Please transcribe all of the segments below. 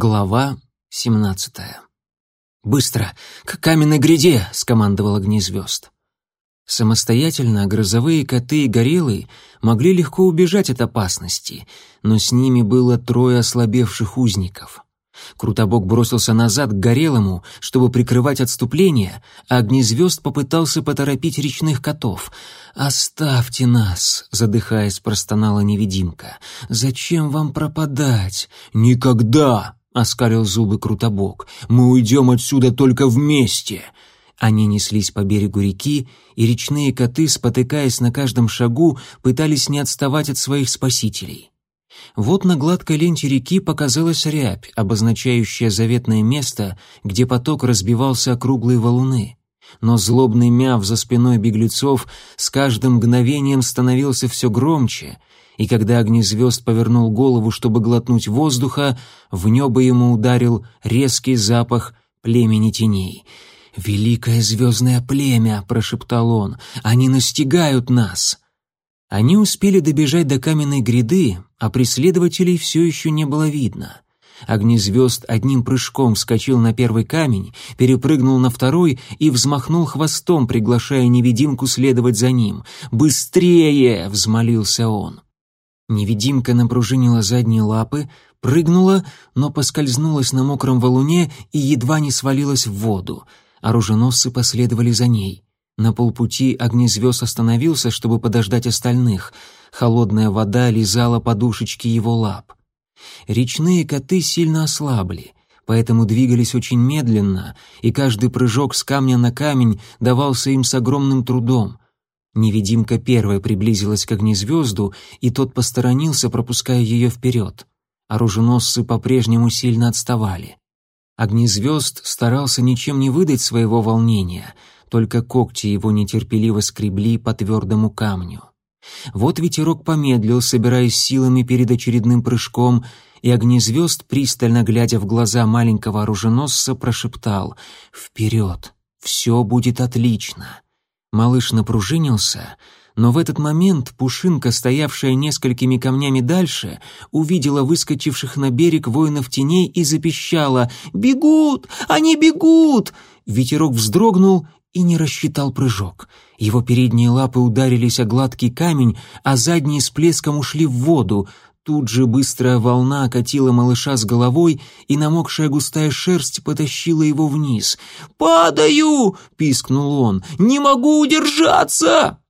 Глава 17. «Быстро! К каменной гряде!» — скомандовал огнезвезд. Самостоятельно грозовые коты и гориллы могли легко убежать от опасности, но с ними было трое ослабевших узников. Крутобок бросился назад к горелому, чтобы прикрывать отступление, а огнезвезд попытался поторопить речных котов. «Оставьте нас!» — задыхаясь, простонала невидимка. «Зачем вам пропадать?» «Никогда!» Оскарил зубы Крутобок. «Мы уйдем отсюда только вместе!» Они неслись по берегу реки, и речные коты, спотыкаясь на каждом шагу, пытались не отставать от своих спасителей. Вот на гладкой ленте реки показалась рябь, обозначающая заветное место, где поток разбивался о круглые валуны. Но злобный мяв за спиной беглецов с каждым мгновением становился все громче, и когда огнезвезд повернул голову, чтобы глотнуть воздуха, в небо ему ударил резкий запах племени теней. «Великое звездное племя!» — прошептал он. «Они настигают нас!» Они успели добежать до каменной гряды, а преследователей все еще не было видно. Огнезвезд одним прыжком вскочил на первый камень, перепрыгнул на второй и взмахнул хвостом, приглашая невидимку следовать за ним. «Быстрее!» — взмолился он. Невидимка напружинила задние лапы, прыгнула, но поскользнулась на мокром валуне и едва не свалилась в воду. Оруженосцы последовали за ней. На полпути огнезвезд остановился, чтобы подождать остальных. Холодная вода лизала подушечки его лап. Речные коты сильно ослабли, поэтому двигались очень медленно, и каждый прыжок с камня на камень давался им с огромным трудом — Невидимка первая приблизилась к огнезвезду, и тот посторонился, пропуская ее вперед. Оруженосцы по-прежнему сильно отставали. Огнезвезд старался ничем не выдать своего волнения, только когти его нетерпеливо скребли по твердому камню. Вот ветерок помедлил, собираясь силами перед очередным прыжком, и огнезвезд, пристально глядя в глаза маленького оруженосца, прошептал «Вперед! Все будет отлично!» Малыш напружинился, но в этот момент Пушинка, стоявшая несколькими камнями дальше, увидела выскочивших на берег воинов теней и запищала «Бегут! Они бегут!» Ветерок вздрогнул и не рассчитал прыжок. Его передние лапы ударились о гладкий камень, а задние с плеском ушли в воду. Тут же быстрая волна окатила малыша с головой, и намокшая густая шерсть потащила его вниз. «Падаю!» — пискнул он. «Не могу удержаться!»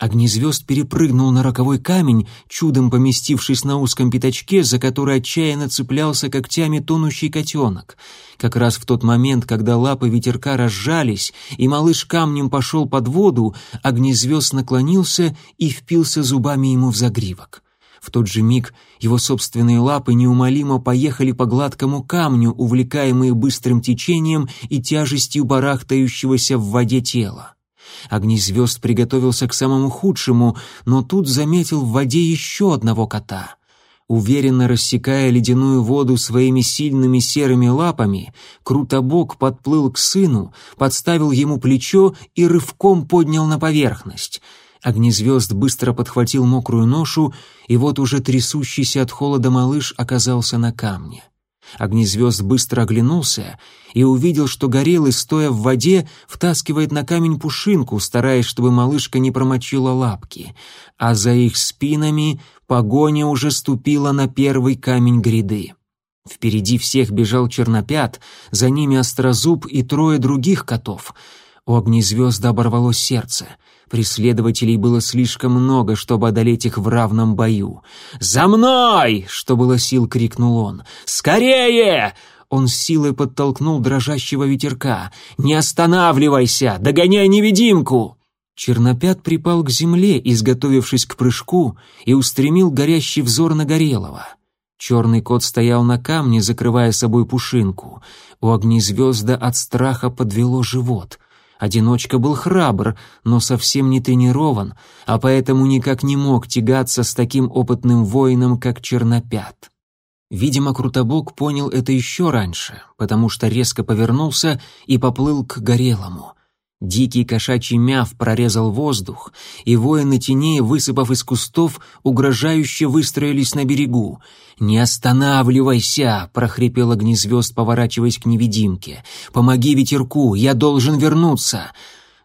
Огнезвезд перепрыгнул на роковой камень, чудом поместившись на узком пятачке, за который отчаянно цеплялся когтями тонущий котенок. Как раз в тот момент, когда лапы ветерка разжались, и малыш камнем пошел под воду, огнезвезд наклонился и впился зубами ему в загривок. В тот же миг его собственные лапы неумолимо поехали по гладкому камню, увлекаемые быстрым течением и тяжестью барахтающегося в воде тела. Огнезвезд приготовился к самому худшему, но тут заметил в воде еще одного кота. Уверенно рассекая ледяную воду своими сильными серыми лапами, Крутобок подплыл к сыну, подставил ему плечо и рывком поднял на поверхность — Огнезвезд быстро подхватил мокрую ношу, и вот уже трясущийся от холода малыш оказался на камне. Огнезвезд быстро оглянулся и увидел, что горелый, стоя в воде, втаскивает на камень пушинку, стараясь, чтобы малышка не промочила лапки, а за их спинами погоня уже ступила на первый камень гряды. Впереди всех бежал чернопят, за ними острозуб и трое других котов. У огнезвезда оборвалось сердце. Преследователей было слишком много, чтобы одолеть их в равном бою. «За мной!» — что было сил, крикнул он. «Скорее!» Он силой подтолкнул дрожащего ветерка. «Не останавливайся! Догоняй невидимку!» Чернопят припал к земле, изготовившись к прыжку, и устремил горящий взор на Горелого. Черный кот стоял на камне, закрывая собой пушинку. У огнезвезда от страха подвело живот. Одиночка был храбр, но совсем не тренирован, а поэтому никак не мог тягаться с таким опытным воином, как Чернопят. Видимо, Крутобок понял это еще раньше, потому что резко повернулся и поплыл к Горелому. Дикий кошачий мяв прорезал воздух, и воины теней, высыпав из кустов, угрожающе выстроились на берегу. «Не останавливайся!» — прохрипел огнезвезд, поворачиваясь к невидимке. «Помоги ветерку! Я должен вернуться!»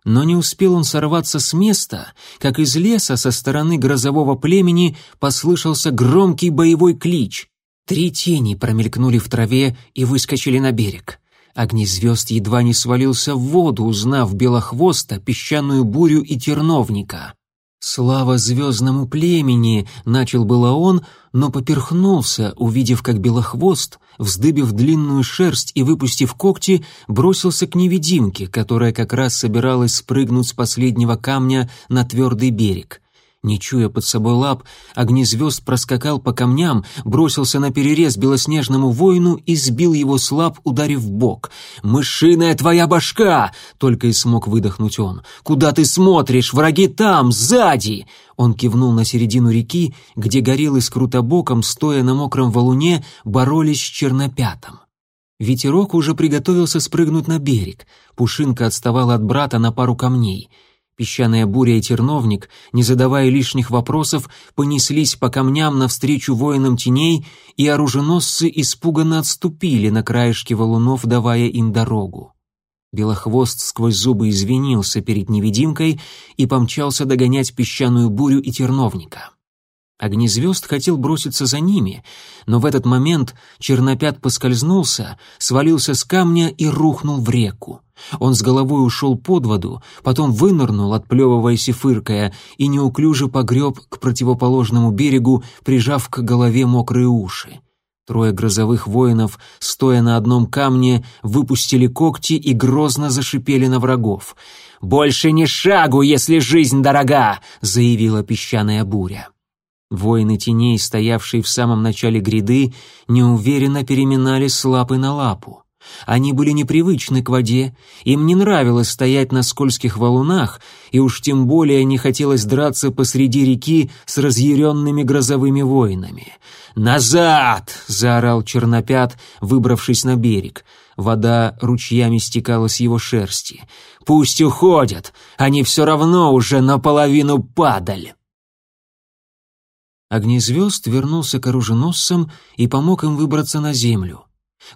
Но не успел он сорваться с места, как из леса со стороны грозового племени послышался громкий боевой клич. Три тени промелькнули в траве и выскочили на берег. Огни звезд едва не свалился в воду, узнав Белохвоста, песчаную бурю и терновника. «Слава звездному племени!» — начал было он, но поперхнулся, увидев, как Белохвост, вздыбив длинную шерсть и выпустив когти, бросился к невидимке, которая как раз собиралась спрыгнуть с последнего камня на твердый берег. Не чуя под собой лап, огни звезд проскакал по камням, бросился на перерез белоснежному воину и сбил его с лап, ударив в бок. «Мышиная твоя башка!» — только и смог выдохнуть он. «Куда ты смотришь? Враги там, сзади!» Он кивнул на середину реки, где горелый с крутобоком, стоя на мокром валуне, боролись с чернопятом. Ветерок уже приготовился спрыгнуть на берег. Пушинка отставала от брата на пару камней — Песчаная буря и терновник, не задавая лишних вопросов, понеслись по камням навстречу воинам теней, и оруженосцы испуганно отступили на краешке валунов, давая им дорогу. Белохвост сквозь зубы извинился перед невидимкой и помчался догонять песчаную бурю и терновника. Огнезвезд хотел броситься за ними, но в этот момент чернопят поскользнулся, свалился с камня и рухнул в реку. Он с головой ушел под воду, потом вынырнул, отплевываясь и фыркая, и неуклюже погреб к противоположному берегу, прижав к голове мокрые уши. Трое грозовых воинов, стоя на одном камне, выпустили когти и грозно зашипели на врагов. «Больше ни шагу, если жизнь дорога!» — заявила песчаная буря. Воины теней, стоявшие в самом начале гряды, неуверенно переминали с лапы на лапу. Они были непривычны к воде, им не нравилось стоять на скользких валунах, и уж тем более не хотелось драться посреди реки с разъяренными грозовыми воинами. «Назад!» — заорал Чернопят, выбравшись на берег. Вода ручьями стекала с его шерсти. «Пусть уходят! Они все равно уже наполовину падали. Огнезвезд вернулся к оруженосцам и помог им выбраться на землю.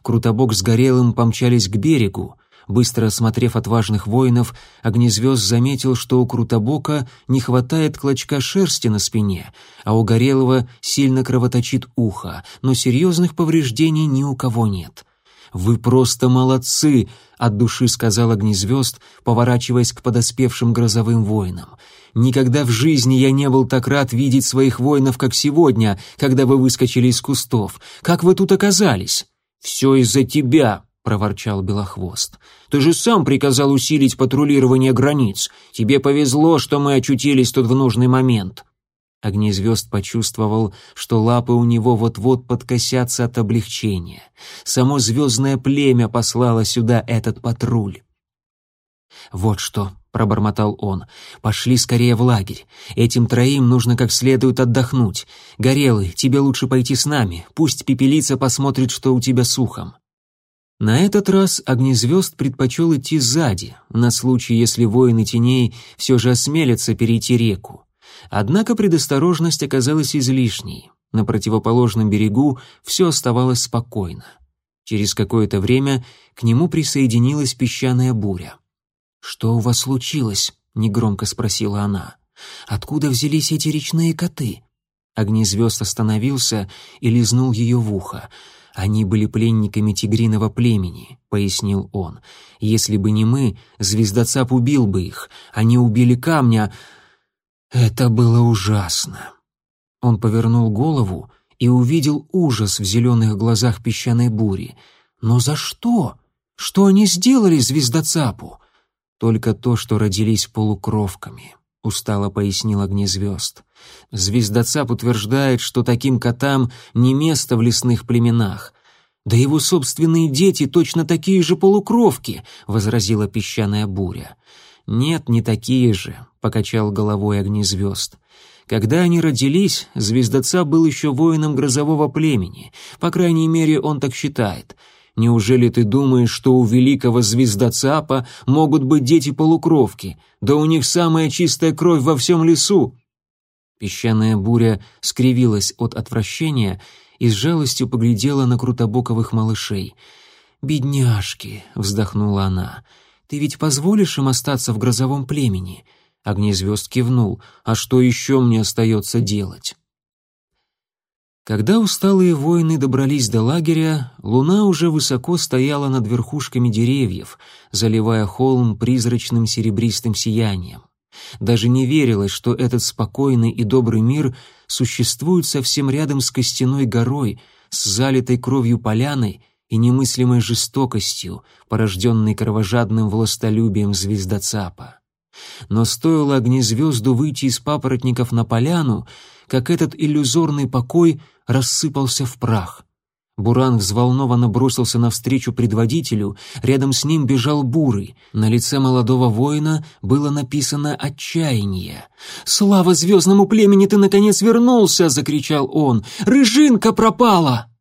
Крутобок с Горелым помчались к берегу. Быстро осмотрев отважных воинов, Огнезвезд заметил, что у Крутобока не хватает клочка шерсти на спине, а у Горелого сильно кровоточит ухо, но серьезных повреждений ни у кого нет. «Вы просто молодцы!» — от души сказал Огнезвезд, поворачиваясь к подоспевшим грозовым воинам. «Никогда в жизни я не был так рад видеть своих воинов, как сегодня, когда вы выскочили из кустов. Как вы тут оказались?» «Все из-за тебя!» — проворчал Белохвост. «Ты же сам приказал усилить патрулирование границ. Тебе повезло, что мы очутились тут в нужный момент». Огнезвезд почувствовал, что лапы у него вот-вот подкосятся от облегчения. Само звездное племя послало сюда этот патруль. «Вот что», пробормотал он. «Пошли скорее в лагерь. Этим троим нужно как следует отдохнуть. Горелый, тебе лучше пойти с нами. Пусть пепелица посмотрит, что у тебя с ухом». На этот раз Огнезвезд предпочел идти сзади, на случай, если воины теней все же осмелятся перейти реку. Однако предосторожность оказалась излишней. На противоположном берегу все оставалось спокойно. Через какое-то время к нему присоединилась песчаная буря — «Что у вас случилось?» — негромко спросила она. «Откуда взялись эти речные коты?» Огнезвезд остановился и лизнул ее в ухо. «Они были пленниками тигриного племени», — пояснил он. «Если бы не мы, звездоцап убил бы их. Они убили камня...» Это было ужасно. Он повернул голову и увидел ужас в зеленых глазах песчаной бури. «Но за что? Что они сделали звездоцапу?» Только то, что родились полукровками, устало пояснил огнезвезд. Звездоцап утверждает, что таким котам не место в лесных племенах. Да его собственные дети точно такие же полукровки, возразила песчаная буря. Нет, не такие же, покачал головой огнезвезд. Когда они родились, звездоца был еще воином грозового племени, по крайней мере, он так считает. Неужели ты думаешь, что у великого звездоцапа могут быть дети-полукровки? Да у них самая чистая кровь во всем лесу!» Песчаная буря скривилась от отвращения и с жалостью поглядела на крутобоковых малышей. «Бедняжки!» — вздохнула она. «Ты ведь позволишь им остаться в грозовом племени?» Огнезвезд кивнул. «А что еще мне остается делать?» Когда усталые воины добрались до лагеря, луна уже высоко стояла над верхушками деревьев, заливая холм призрачным серебристым сиянием. Даже не верилось, что этот спокойный и добрый мир существует совсем рядом с костяной горой, с залитой кровью поляной и немыслимой жестокостью, порожденной кровожадным властолюбием звездоцапа. Но стоило огнезвезду выйти из папоротников на поляну, как этот иллюзорный покой — рассыпался в прах. Буран взволнованно бросился навстречу предводителю, рядом с ним бежал Бурый. На лице молодого воина было написано отчаяние. «Слава звездному племени, ты наконец вернулся!» — закричал он. «Рыжинка пропала!»